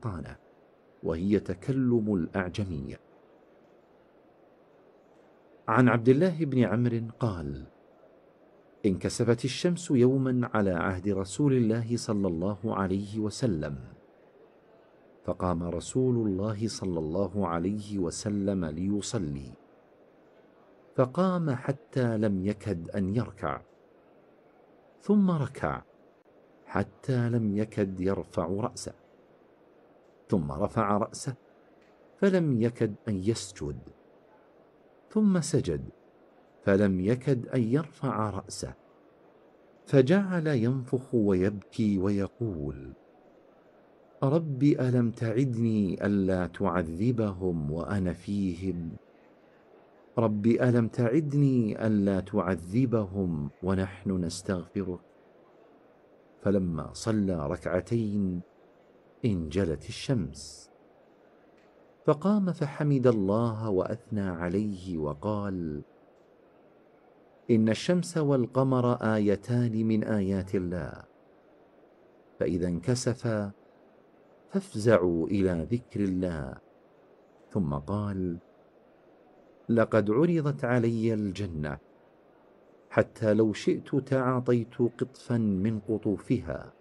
البطانة وهي تكلم الأعجمية عن عبد الله بن عمرو قال انكسفت الشمس يوما على عهد رسول الله صلى الله عليه وسلم. فقام رسول الله صلى الله عليه وسلم ليصلي. فقام حتى لم يكد أن يركع. ثم ركع حتى لم يكد يرفع رأسه. ثم رفع رأسه فلم يكد أن يسجد. ثم سجد فلم يكد أن يرفع رأسه. فجعل ينفخ ويبكي ويقول رب ألم تعدني ألا تعذبهم وأنا فيهم؟ رب ألم تعدني ألا تعذبهم ونحن نستغفرك؟ فلما صلى ركعتين انجلت الشمس. فقام فحمد الله وأثنى عليه وقال إن الشمس والقمر آيتان من آيات الله. فإذا انكسفا فافزعوا إلى ذكر الله. ثم قال لقد عرضت علي الجنة حتى لو شئت تعاطيت قطفا من قطوفها.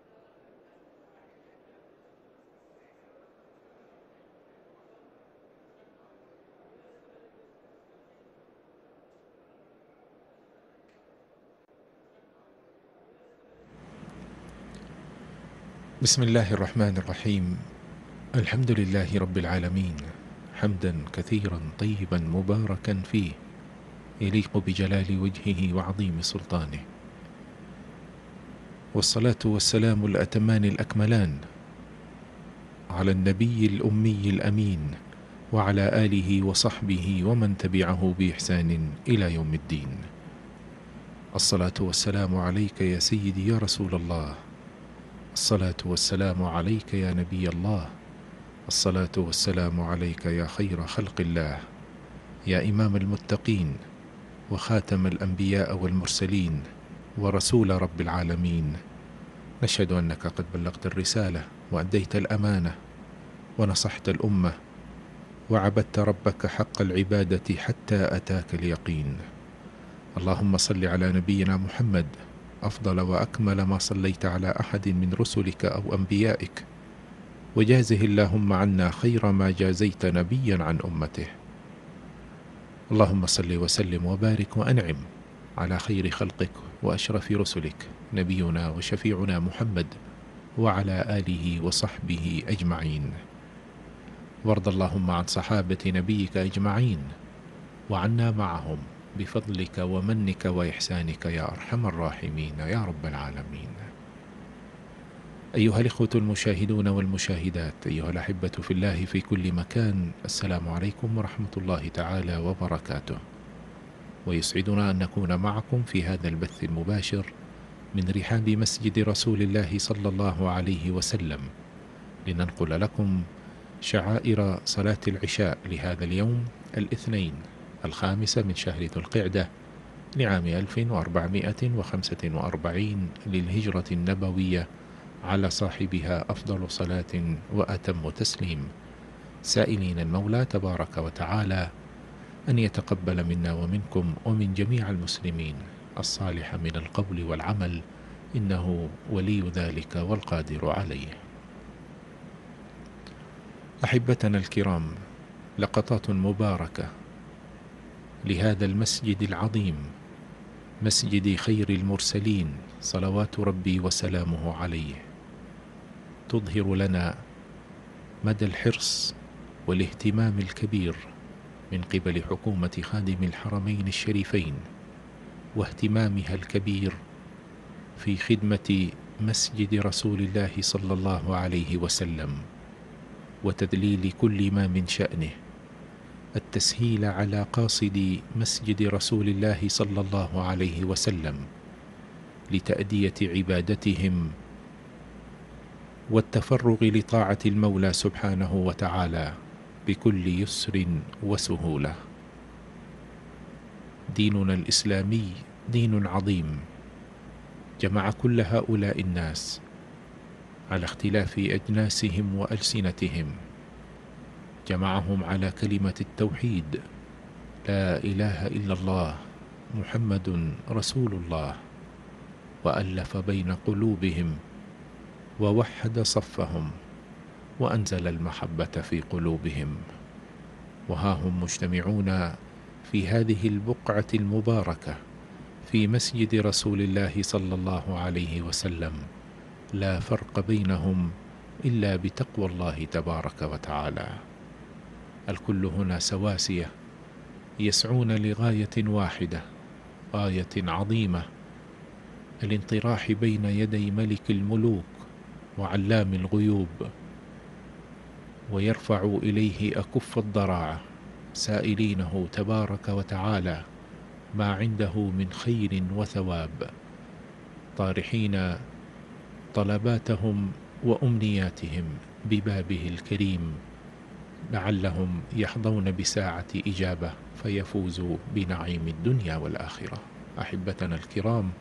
بسم الله الرحمن الرحيم. الحمد لله رب العالمين. حمدا كثيرا طيبا مباركا فيه. يليق بجلال وجهه وعظيم سلطانه. والصلاة والسلام الأتمان الأكملان على النبي الأمي الأمين وعلى آله وصحبه ومن تبعه بإحسان إلى يوم الدين. الصلاة والسلام عليك يا سيدي يا رسول الله. الصلاة والسلام عليك يا نبي الله. الصلاة والسلام عليك يا خير خلق الله. يا إمام المتقين وخاتم الأنبياء والمرسلين ورسول رب العالمين. نشهد أنك قد بلغت الرسالة وأديت الأمانة ونصحت الأمة وعبدت ربك حق العبادة حتى أتاك اليقين. اللهم صل على نبينا محمد أفضل وأكمل ما صليت على أحد من رسلك أو أنبيائك. وجازه اللهم عنا خير ما جازيت نبيا عن أمته. اللهم صل وسلم وبارك وأنعم على خير خلقك وأشرف رسلك نبينا وشفيعنا محمد وعلى آله وصحبه أجمعين. وارض اللهم عن صحابة نبيك أجمعين وعنا معهم بفضلك ومنك وإحسانك يا أرحم الراحمين يا رب العالمين. أيها الإخوة المشاهدون والمشاهدات أيها الأحبة في الله في كل مكان السلام عليكم ورحمة الله تعالى وبركاته. ويسعدنا أن نكون معكم في هذا البث المباشر من رحاب مسجد رسول الله صلى الله عليه وسلم. لننقل لكم شعائر صلاة العشاء لهذا اليوم الاثنين. الخامسة من شهر ذو القعدة لعام 1445 للهجرة النبوية على صاحبها أفضل صلاة وأتم تسليم. سائلين المولى تبارك وتعالى أن يتقبل منا ومنكم ومن جميع المسلمين الصالح من القول والعمل إنه ولي ذلك والقادر عليه. أحبتنا الكرام لقطات مباركة لهذا المسجد العظيم مسجد خير المرسلين صلوات ربي وسلامه عليه. تظهر لنا مدى الحرص والاهتمام الكبير من قبل حكومة خادم الحرمين الشريفين واهتمامها الكبير في خدمة مسجد رسول الله صلى الله عليه وسلم وتذليل كل ما من شأنه. التسهيل على قاصد مسجد رسول الله صلى الله عليه وسلم لتأدية عبادتهم والتفرغ لطاعة المولى سبحانه وتعالى بكل يسر وسهولة. ديننا الإسلامي دين عظيم. جمع كل هؤلاء الناس على اختلاف أجناسهم وألسنتهم. جمعهم على كلمة التوحيد. لا إله إلا الله محمد رسول الله. وألف بين قلوبهم ووحد صفهم وأنزل المحبة في قلوبهم. وها هم مجتمعون في هذه البقعة المباركة في مسجد رسول الله صلى الله عليه وسلم. لا فرق بينهم إلا بتقوى الله تبارك وتعالى. الكل هنا سواسية يسعون لغاية واحدة غاية عظيمة الانطراح بين يدي ملك الملوك وعلام الغيوب ويرفع إليه أكف الضراعة سائلينه تبارك وتعالى ما عنده من خير وثواب طارحين طلباتهم وأمنياتهم ببابه الكريم. لعلهم يحظون بساعة إجابة فيفوزوا بنعيم الدنيا والآخرة. أحبتنا الكرام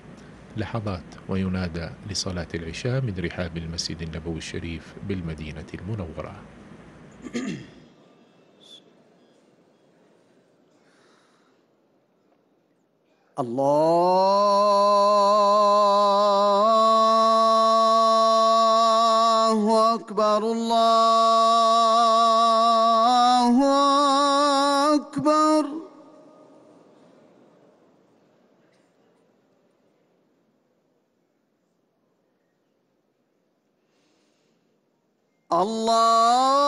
لحظات وينادى لصلاة العشاء من رحاب المسجد النبوي الشريف بالمدينة المنورة. الله أكبر الله الله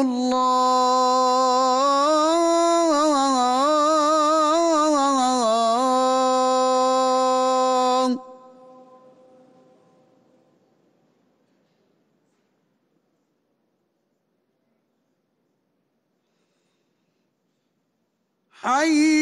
الله حي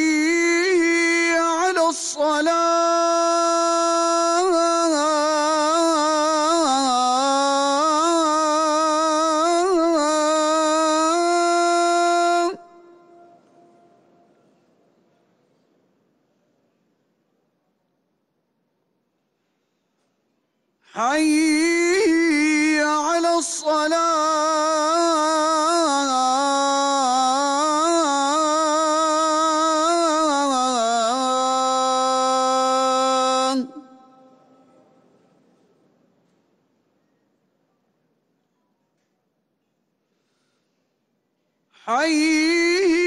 حي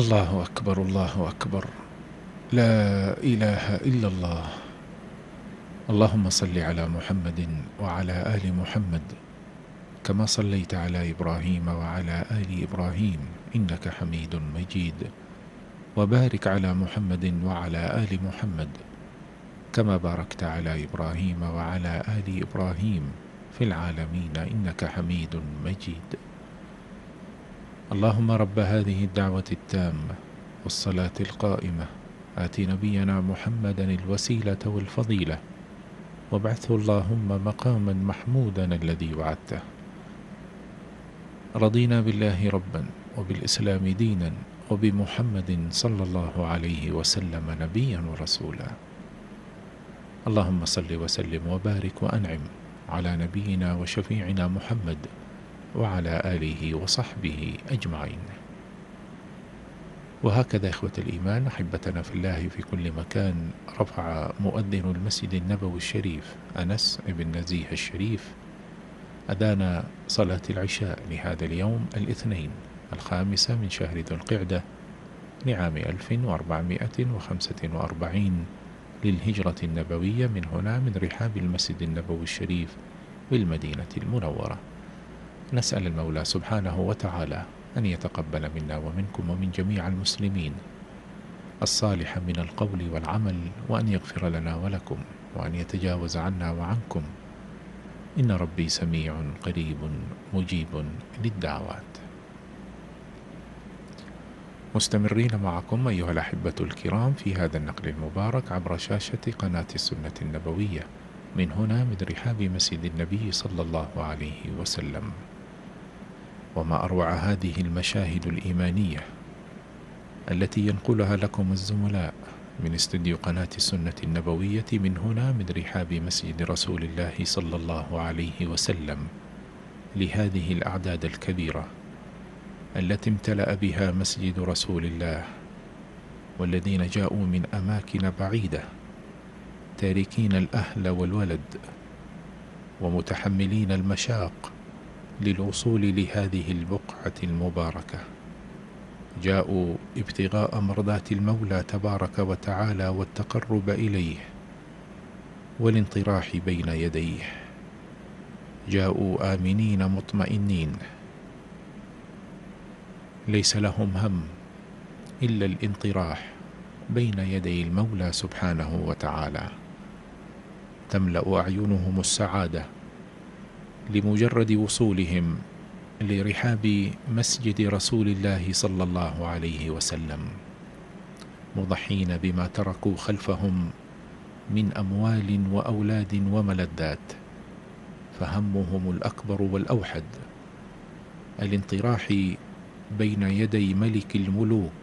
الله أكبر الله أكبر. لا إله إلا الله. اللهم صل على محمد وعلى آل محمد كما صليت على إبراهيم وعلى آل إبراهيم إنك حميد مجيد. وبارك على محمد وعلى آل محمد كما باركت على إبراهيم وعلى آل إبراهيم في العالمين إنك حميد مجيد. اللهم رب هذه الدعوة التامة والصلاة القائمة. آت نبينا محمدا الوسيلة والفضيلة. وابعثه اللهم مقاما محمودا الذي وعدته. رضينا بالله ربا وبالإسلام دينا وبمحمد صلى الله عليه وسلم نبيا ورسولا. اللهم صل وسلم وبارك وأنعم على نبينا وشفيعنا محمد وعلى آله وصحبه أجمعين. وهكذا إخوة الإيمان أحبتنا في الله في كل مكان رفع مؤذن المسجد النبوي الشريف أنس بن نزيه الشريف أذان صلاة العشاء لهذا اليوم الاثنين الخامسة من شهر ذو القعدة لعام 1445 للهجرة النبوية من هنا من رحاب المسجد النبوي الشريف بالمدينة المنورة. نسأل المولى سبحانه وتعالى أن يتقبل منا ومنكم ومن جميع المسلمين الصالح من القول والعمل وأن يغفر لنا ولكم وأن يتجاوز عنا وعنكم. إن ربي سميع قريب مجيب للدعوات. مستمرين معكم أيها الأحبة الكرام في هذا النقل المبارك عبر شاشة قناة السنة النبوية. من هنا من رحاب مسجد النبي صلى الله عليه وسلم. وما أروع هذه المشاهد الإيمانية التي ينقلها لكم الزملاء من استديو قناة السنة النبوية من هنا من رحاب مسجد رسول الله صلى الله عليه وسلم لهذه الأعداد الكبيرة التي امتلأ بها مسجد رسول الله والذين جاءوا من أماكن بعيدة تاركين الأهل والولد ومتحملين المشاق للوصول لهذه البقعة المباركة. جاءوا ابتغاء مرضات المولى تبارك وتعالى والتقرب إليه والانطراح بين يديه. جاءوا آمنين مطمئنين. ليس لهم هم إلا الانطراح بين يدي المولى سبحانه وتعالى. تملأ أعينهم السعادة لمجرد وصولهم لرحاب مسجد رسول الله صلى الله عليه وسلم مضحين بما تركوا خلفهم من أموال وأولاد وملذات فهمهم الأكبر والأوحد. الانطراح بين يدي ملك الملوك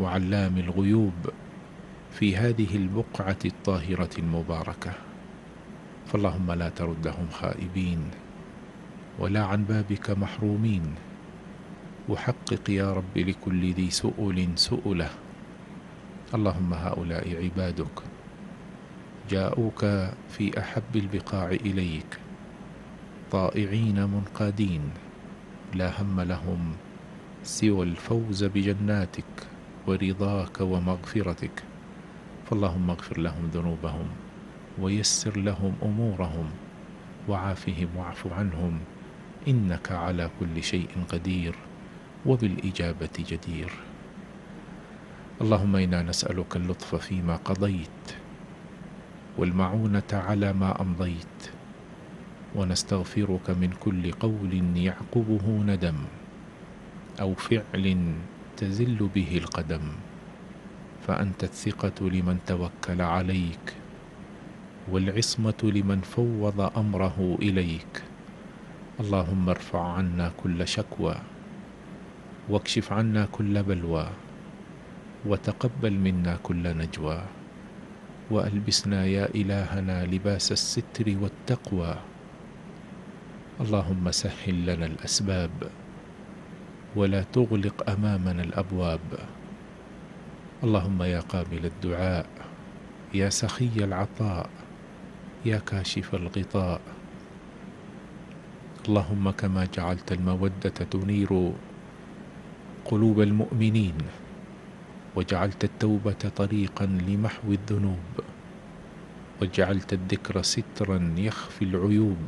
وعلام الغيوب في هذه البقعة الطاهرة المباركة. فاللهم لا تردهم خائبين. ولا عن بابك محرومين. وحقق يا رب لكل ذي سؤل سؤلة. اللهم هؤلاء عبادك. جاءوك في أحب البقاع إليك. طائعين منقادين. لا هم لهم سوى الفوز بجناتك ورضاك ومغفرتك. فاللهم اغفر لهم ذنوبهم ويسر لهم أمورهم وعافهم واعف عنهم. إنك على كل شيء قدير وبالإجابة جدير. اللهم إنا نسألك اللطف فيما قضيت والمعونة على ما أمضيت ونستغفرك من كل قول يعقبه ندم أو فعل تزل به القدم. فأنت الثقة لمن توكل عليك والعصمة لمن فوض أمره إليك. اللهم ارفع عنا كل شكوى واكشف عنا كل بلوى وتقبل منا كل نجوى وألبسنا يا إلهنا لباس الستر والتقوى اللهم سهل لنا الأسباب ولا تغلق أمامنا الأبواب اللهم يا قابل الدعاء يا سخي العطاء يا كاشف الغطاء اللهم كما جعلت المودة تنير قلوب المؤمنين وجعلت التوبة طريقا لمحو الذنوب وجعلت الذكر سترا يخفي العيوب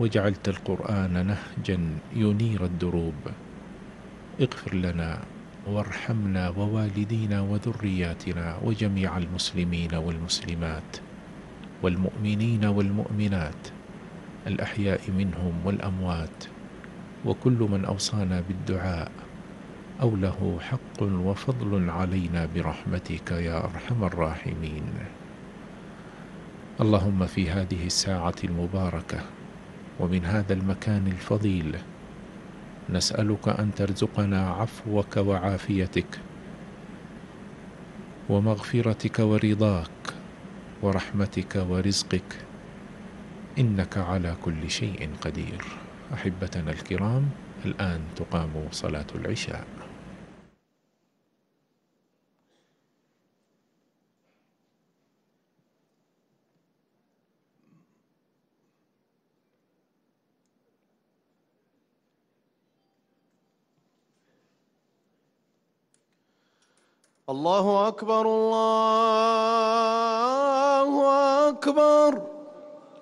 وجعلت القرآن نهجا ينير الدروب اغفر لنا وارحمنا ووالدينا وذرياتنا وجميع المسلمين والمسلمات والمؤمنين والمؤمنات الأحياء منهم والأموات وكل من أوصانا بالدعاء أو له حق وفضل علينا برحمتك يا أرحم الراحمين. اللهم في هذه الساعة المباركة ومن هذا المكان الفضيل نسألك أن ترزقنا عفوك وعافيتك ومغفرتك ورضاك ورحمتك ورزقك إنك على كل شيء قدير. أحبتنا الكرام الآن تقام صلاة العشاء. الله أكبر الله أكبر.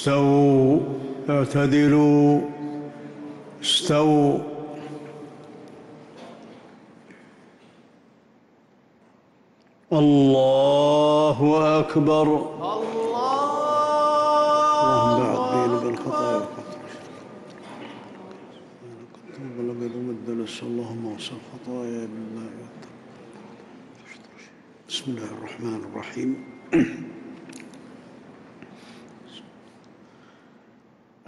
استووا اعتدلوا. استووا. الله أكبر. اللهم بعد بيني وبين الخطايا والخطر الأبيض والدنس اللهم اغسل خطايا بالماء بسم الله الرحمن الرحيم.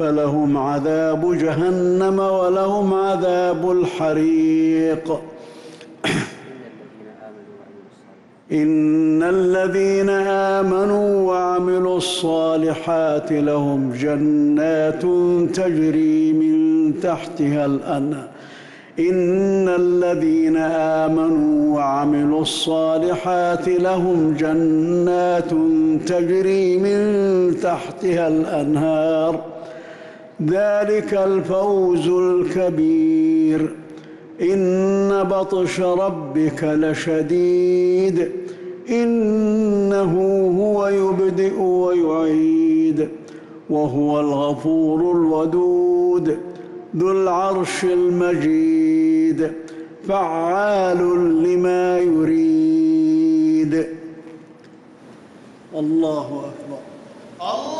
فلهم عذاب جهنم ولهم عذاب الحريق. إن الذين آمنوا وعملوا الصالحات لهم جنات تجري من تحتها الأنهار. إن الذين آمنوا وعملوا الصالحات لهم جنات تجري من تحتها الأنهار. ذلك الفوز الكبير. إن بطش ربك لشديد. إنه هو يبدئ ويعيد. وهو الغفور الودود. ذو العرش المجيد. فعال لما يريد. الله أكبر. الله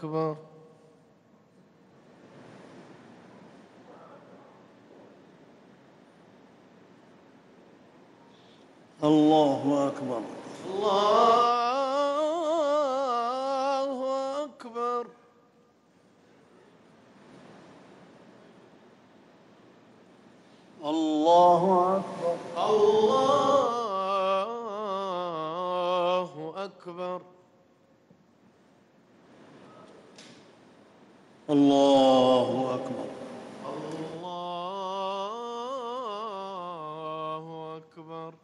أكبر. الله أكبر. الله أكبر الله أكبر الله أكبر الله أكبر الله أكبر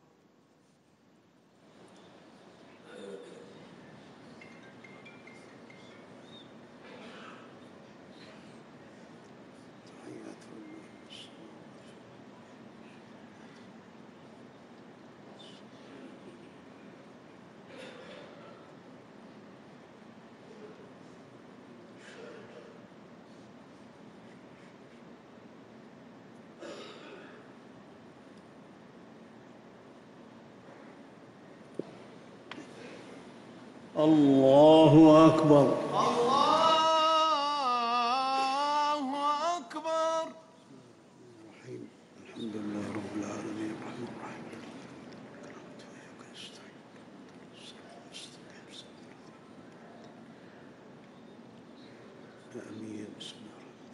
الله أكبر الله أكبر الرحيم الحمد لله رب العالمين الرحمن الرحيم إياك نستعين آمين بسم الله الرحمن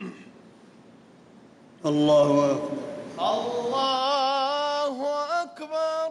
الرحيم الله أكبر الله أكبر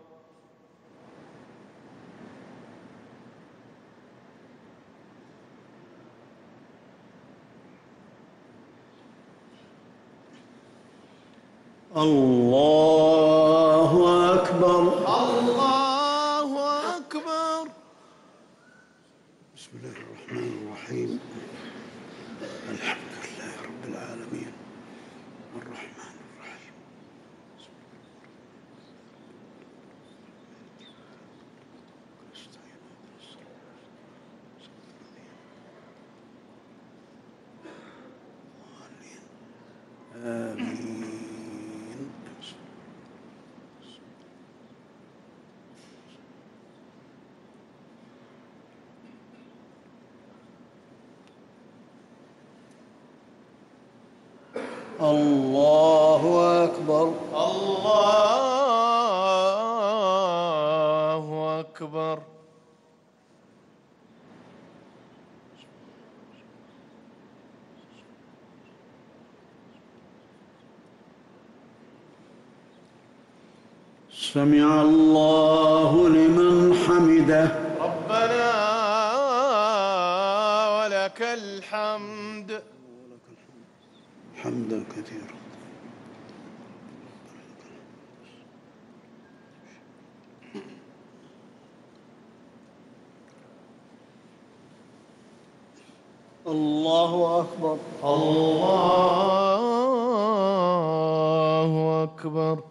الله أكبر الله أكبر بسم الله الرحمن الرحيم الحمد لله رب العالمين الرحمن الرحيم آمين الله أكبر الله أكبر. سمع الله لمن حمده. ربنا ولك الحمد. حمدا كثيرا. الله أكبر. الله أكبر.